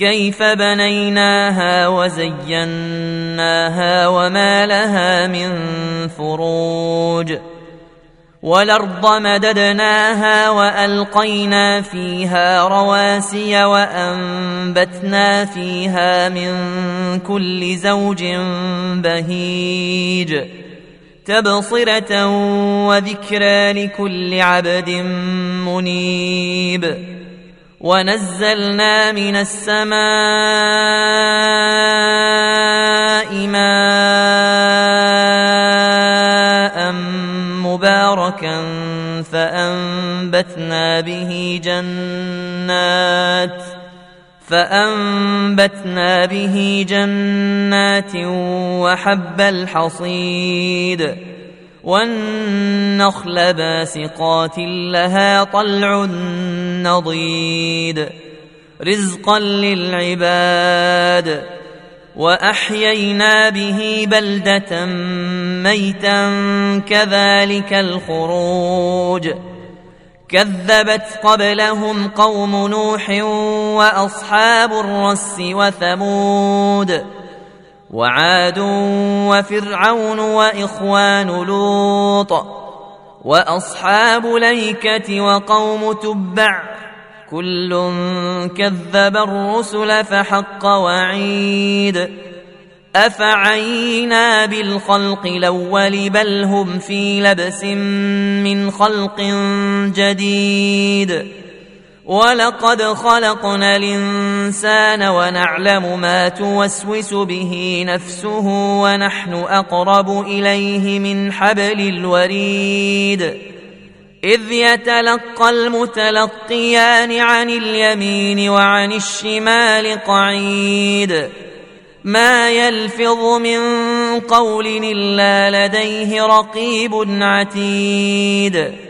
كيف بنيناها وزيناها وما لها من فروج والأرض مددناها وألقينا فيها رواسي وأنبتنا فيها من كل زوج بهيج تبصرة وذكرى لكل عبد منيب ونزلنا من السماء ماء مباركا فأنبتنا به جنات فأنبتنا به جنات وحب الحصيد والنخل باسقات لها طلع نضيد. رزقا للعباد. وأحيينا به بلدة ميتا كذلك الخروج. كذبت قبلهم قوم نوح وأصحاب الرس وثمود. وعاد وفرعون وإخوان لوط وأصحاب ليكة وقوم تبع كل كذب الرسل فحق وعيد أفعينا بالخلق الأول بل هم في لبس من خلق جديد ولقد خلقنا الانسان ونعلم ما توسوس به نفسه ونحن اقرب اليه من حبل الوريد اذ يتلقى المتلقيان عن اليمين وعن الشمال قعيد ما يلفظ من قول الا لديه رقيب عتيد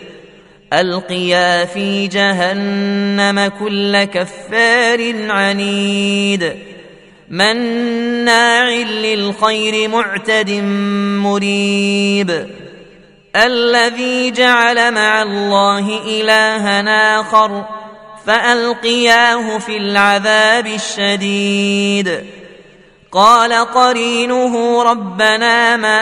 ألقيا في جهنم كل كفار عنيد. مناع للخير معتد مريب. الذي جعل مع الله الها آخر فألقياه في العذاب الشديد. قال قرينه ربنا ما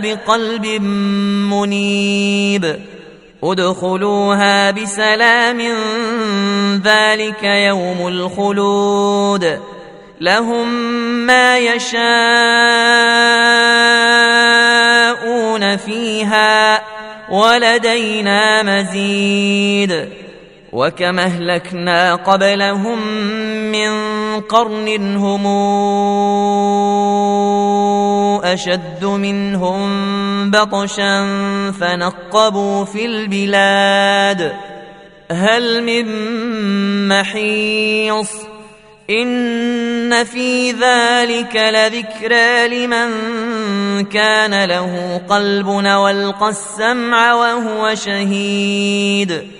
بقلب منيب. ادخلوها بسلام ذلك يوم الخلود. لهم ما يشاءون فيها ولدينا مزيد. وكما أهلكنا قبلهم من قرن هم أشد منهم بطشا فنقبوا في البلاد. هل من محيص؟ إن في ذلك لذكرى لمن كان له قلب وألقى السمع وهو شهيد.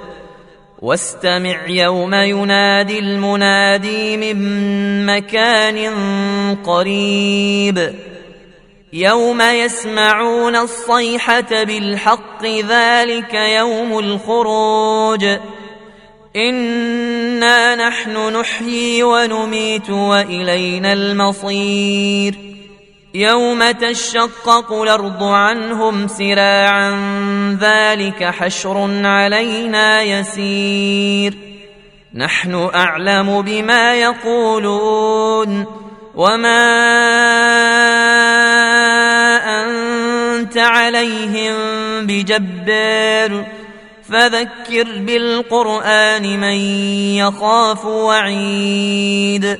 واستمع يوم ينادي المنادي من مكان قريب. يوم يسمعون الصيحة بالحق ذلك يوم الخروج. إنا نحن نحيي ونميت وإلينا المصير. يوم تشقق الأرض عنهم سراعا ذلك حشر علينا يسير. نحن أعلم بما يقولون. وما أنت عليهم بجبار. فذكر بالقرآن من يخاف وعيد.